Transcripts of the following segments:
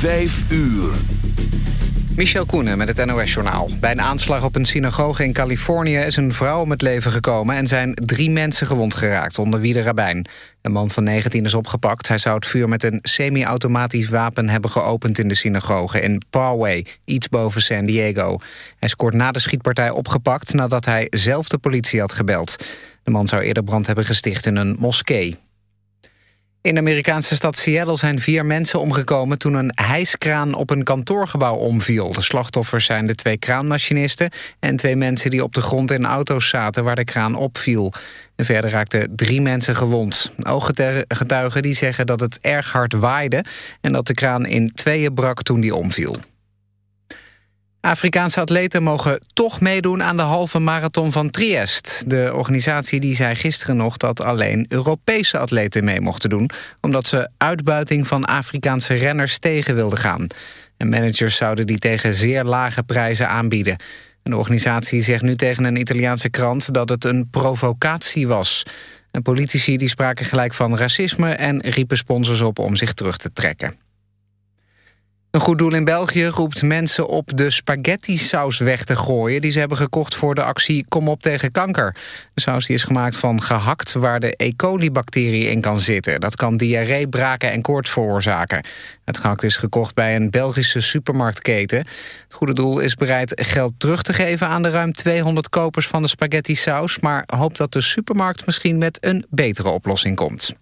Vijf uur. Michel Koenen met het NOS-journaal. Bij een aanslag op een synagoge in Californië is een vrouw om het leven gekomen... en zijn drie mensen gewond geraakt, onder wie de rabbijn. Een man van 19 is opgepakt. Hij zou het vuur met een semi-automatisch wapen hebben geopend in de synagoge... in Poway, iets boven San Diego. Hij is kort na de schietpartij opgepakt nadat hij zelf de politie had gebeld. De man zou eerder brand hebben gesticht in een moskee. In de Amerikaanse stad Seattle zijn vier mensen omgekomen... toen een hijskraan op een kantoorgebouw omviel. De slachtoffers zijn de twee kraanmachinisten... en twee mensen die op de grond in auto's zaten waar de kraan opviel. En verder raakten drie mensen gewond. Ooggetuigen die zeggen dat het erg hard waaide... en dat de kraan in tweeën brak toen die omviel. Afrikaanse atleten mogen toch meedoen aan de halve marathon van Triest. De organisatie die zei gisteren nog dat alleen Europese atleten mee mochten doen... omdat ze uitbuiting van Afrikaanse renners tegen wilden gaan. En managers zouden die tegen zeer lage prijzen aanbieden. En de organisatie zegt nu tegen een Italiaanse krant dat het een provocatie was. En politici die spraken gelijk van racisme en riepen sponsors op om zich terug te trekken. Een goed doel in België roept mensen op de spaghetti-saus weg te gooien... die ze hebben gekocht voor de actie Kom op tegen kanker. De saus die is gemaakt van gehakt waar de E. coli-bacterie in kan zitten. Dat kan diarree, braken en koorts veroorzaken. Het gehakt is gekocht bij een Belgische supermarktketen. Het goede doel is bereid geld terug te geven aan de ruim 200 kopers van de spaghetti-saus... maar hoopt dat de supermarkt misschien met een betere oplossing komt.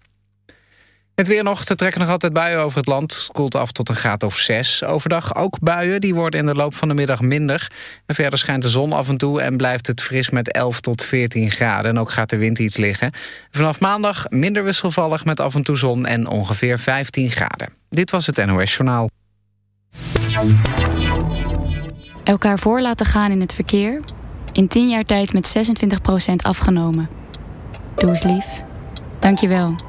Het weer nog, te trekken nog altijd buien over het land. Het koelt af tot een graad of 6. Overdag ook buien, die worden in de loop van de middag minder. Verder schijnt de zon af en toe en blijft het fris met 11 tot 14 graden. En ook gaat de wind iets liggen. Vanaf maandag minder wisselvallig met af en toe zon en ongeveer 15 graden. Dit was het NOS Journaal. Elkaar voor laten gaan in het verkeer. In 10 jaar tijd met 26% afgenomen. Doe eens lief. Dank je wel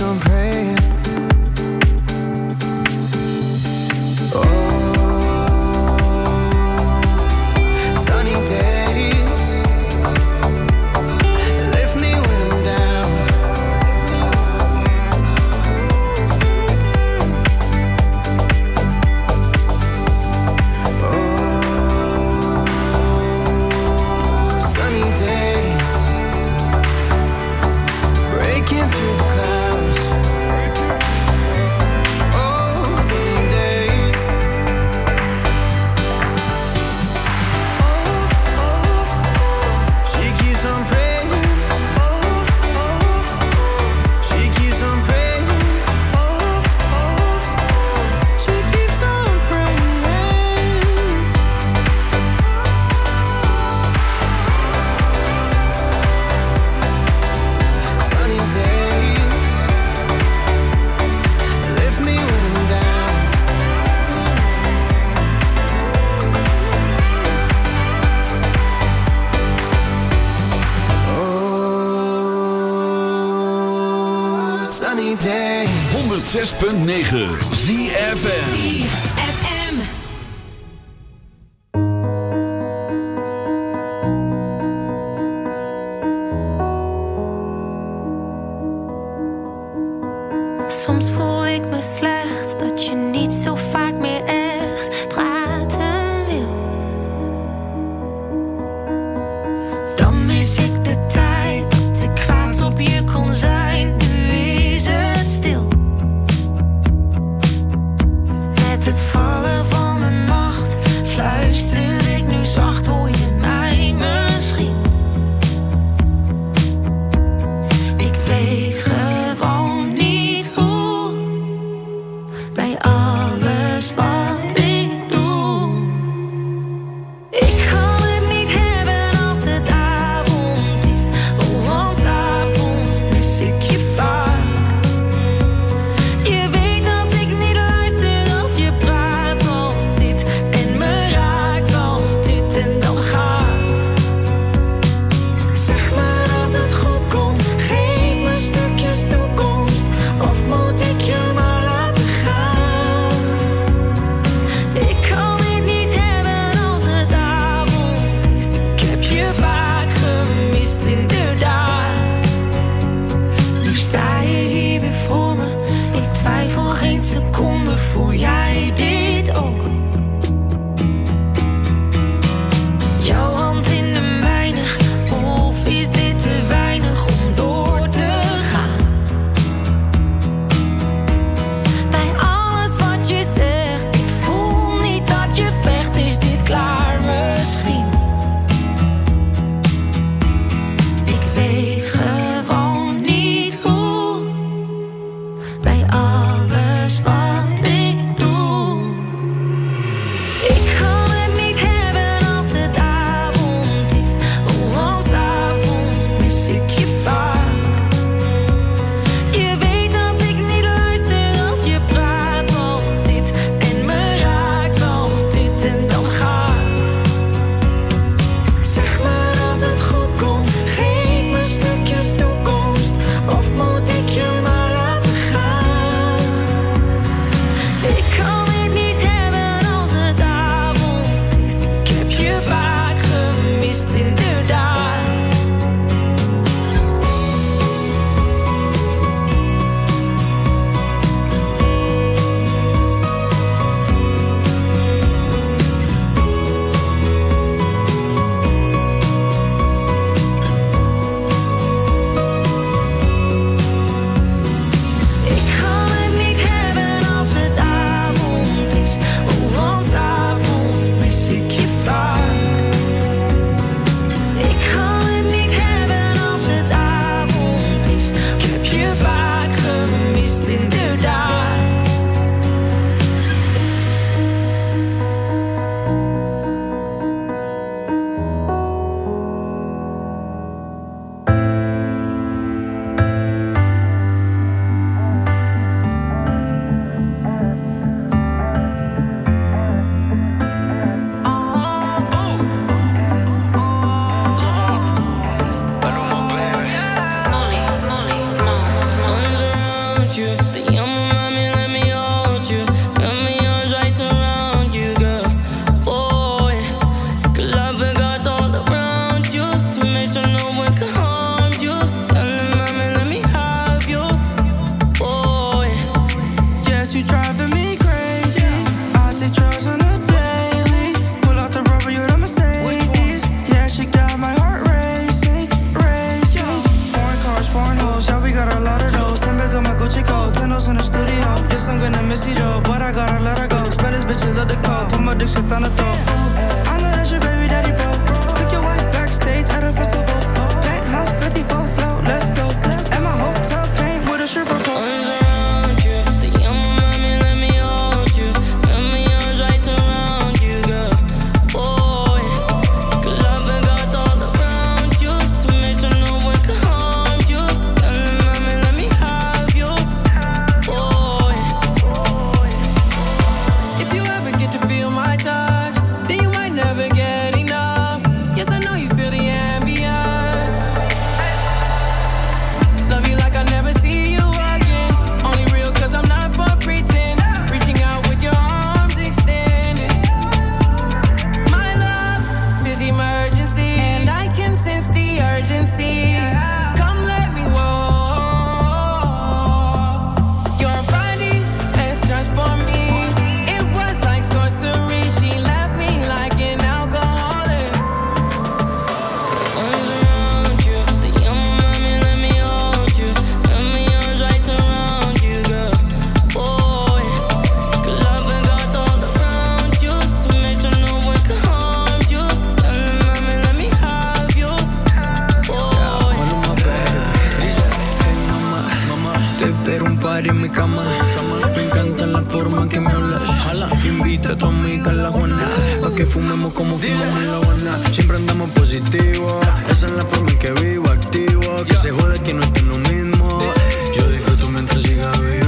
I'm praying 106.9 ZFN en mi cama. Me encanta la forma en que me hablas. Jala, invita a tu amiga a la Juana. Pa' que fumemos como fumamos en la Habana. Siempre andamos positivo. Esa es la forma en que vivo, activo. Que se jode que no estoy lo mismo. Yo disfruto mientras siga vivo.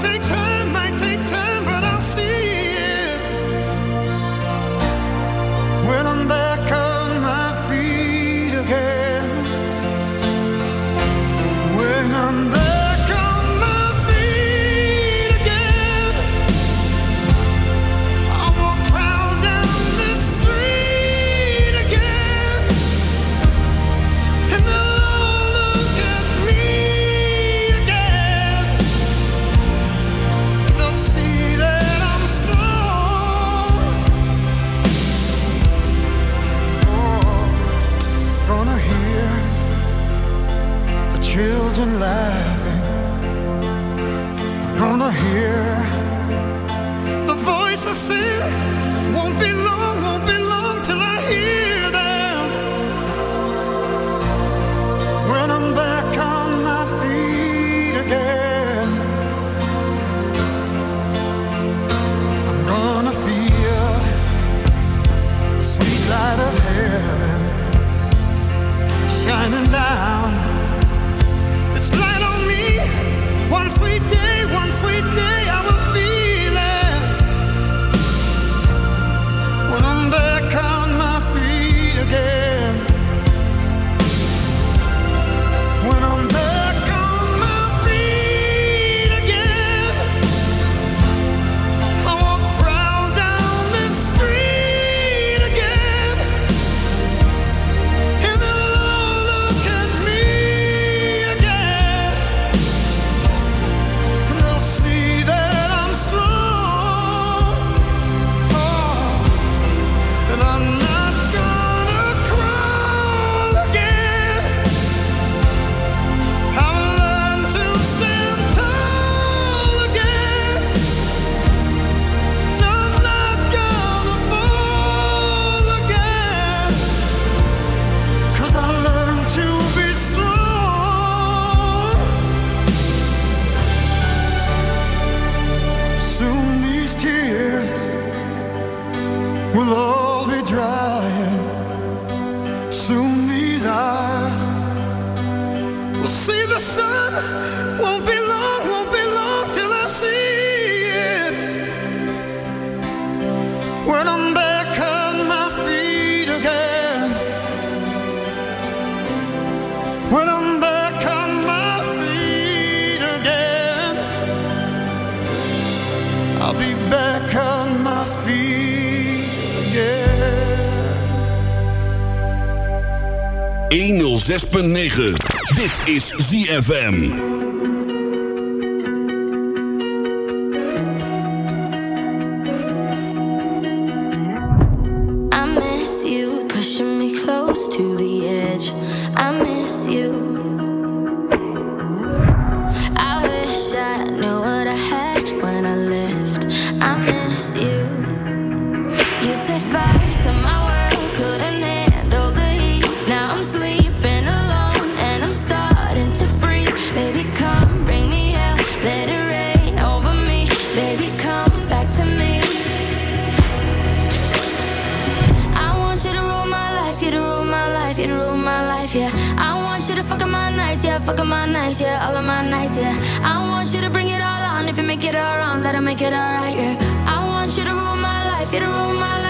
take time 106.9. Dit is ZFM. if you make it all wrong, that'll make it alright. Yeah, I want you to rule my life, you to rule my life.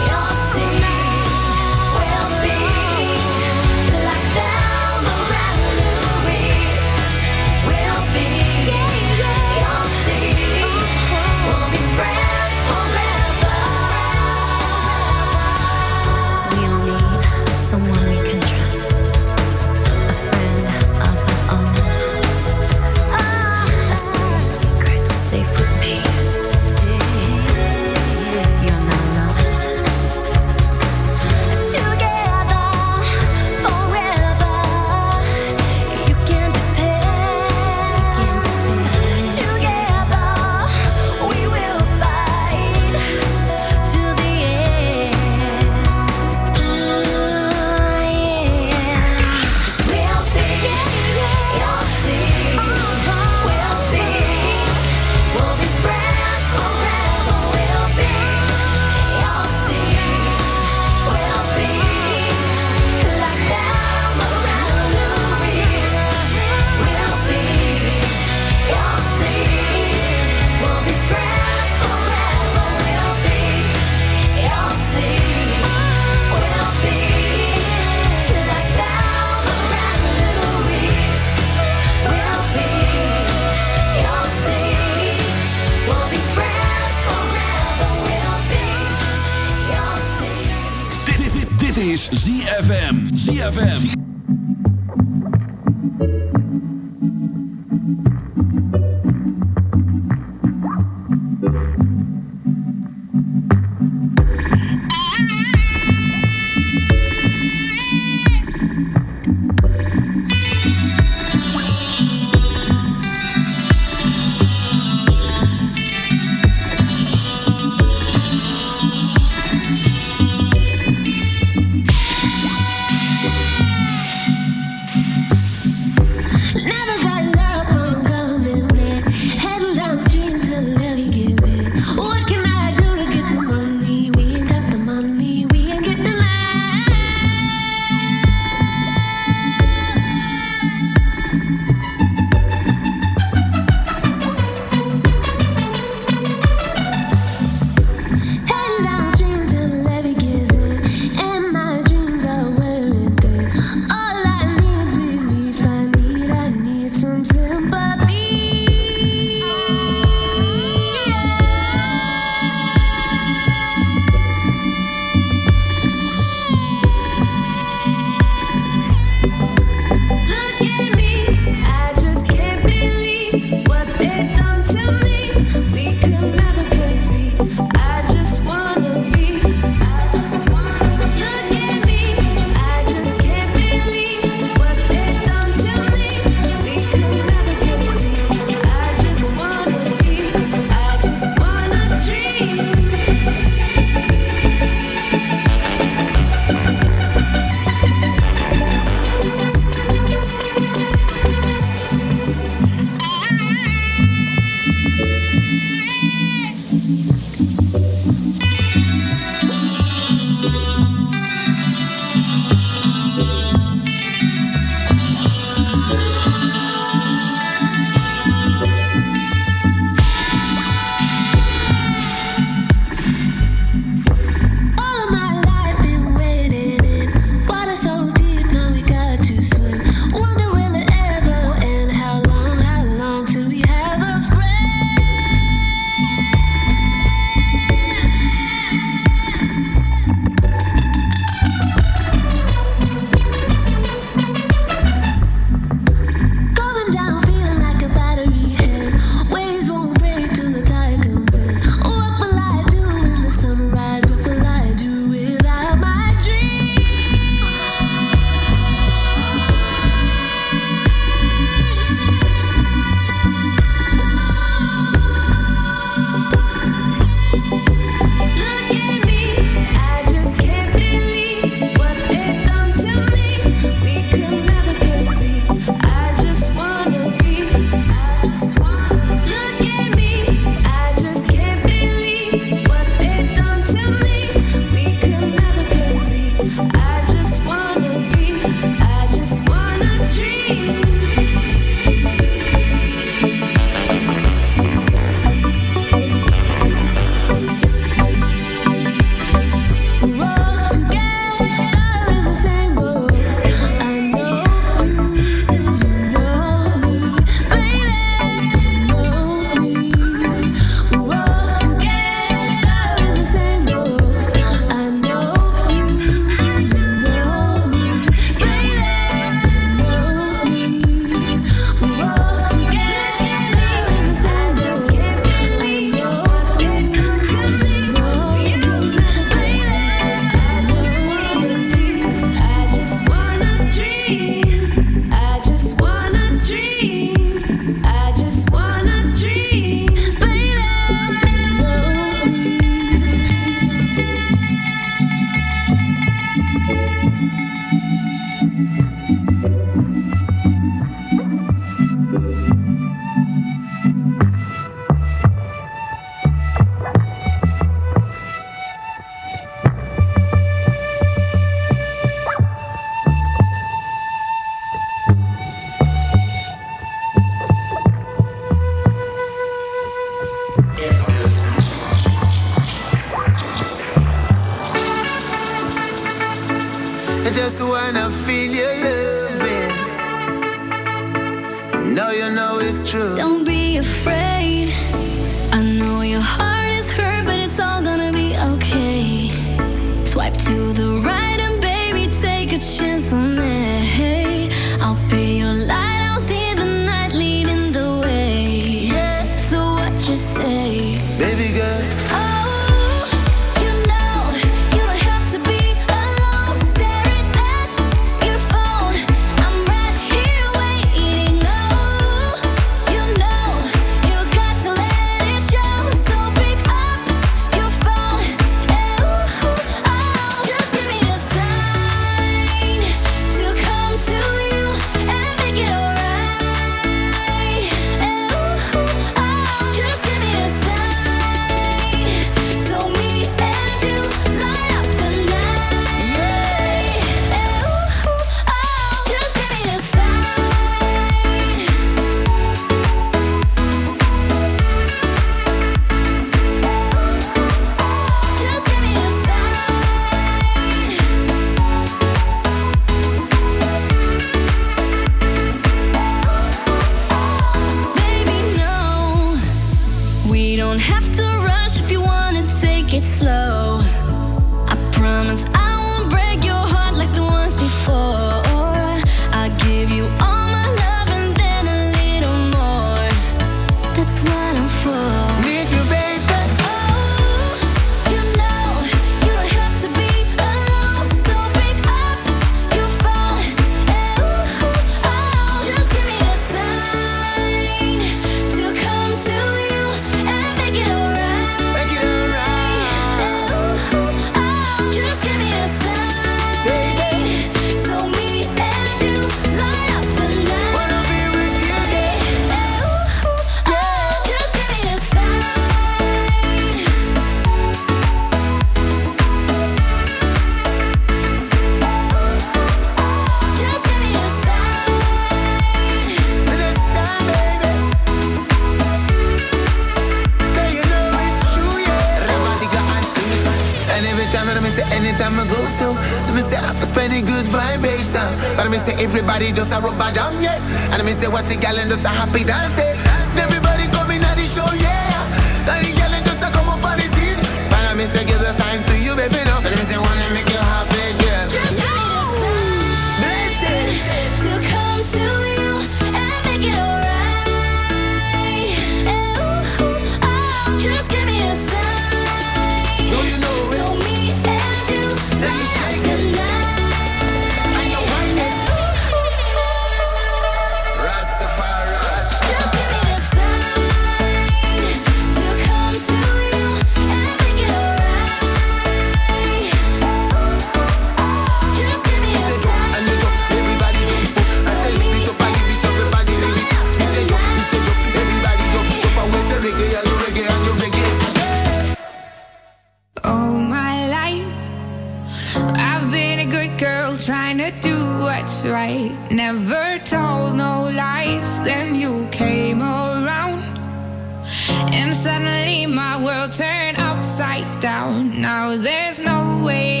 down. Now there's no way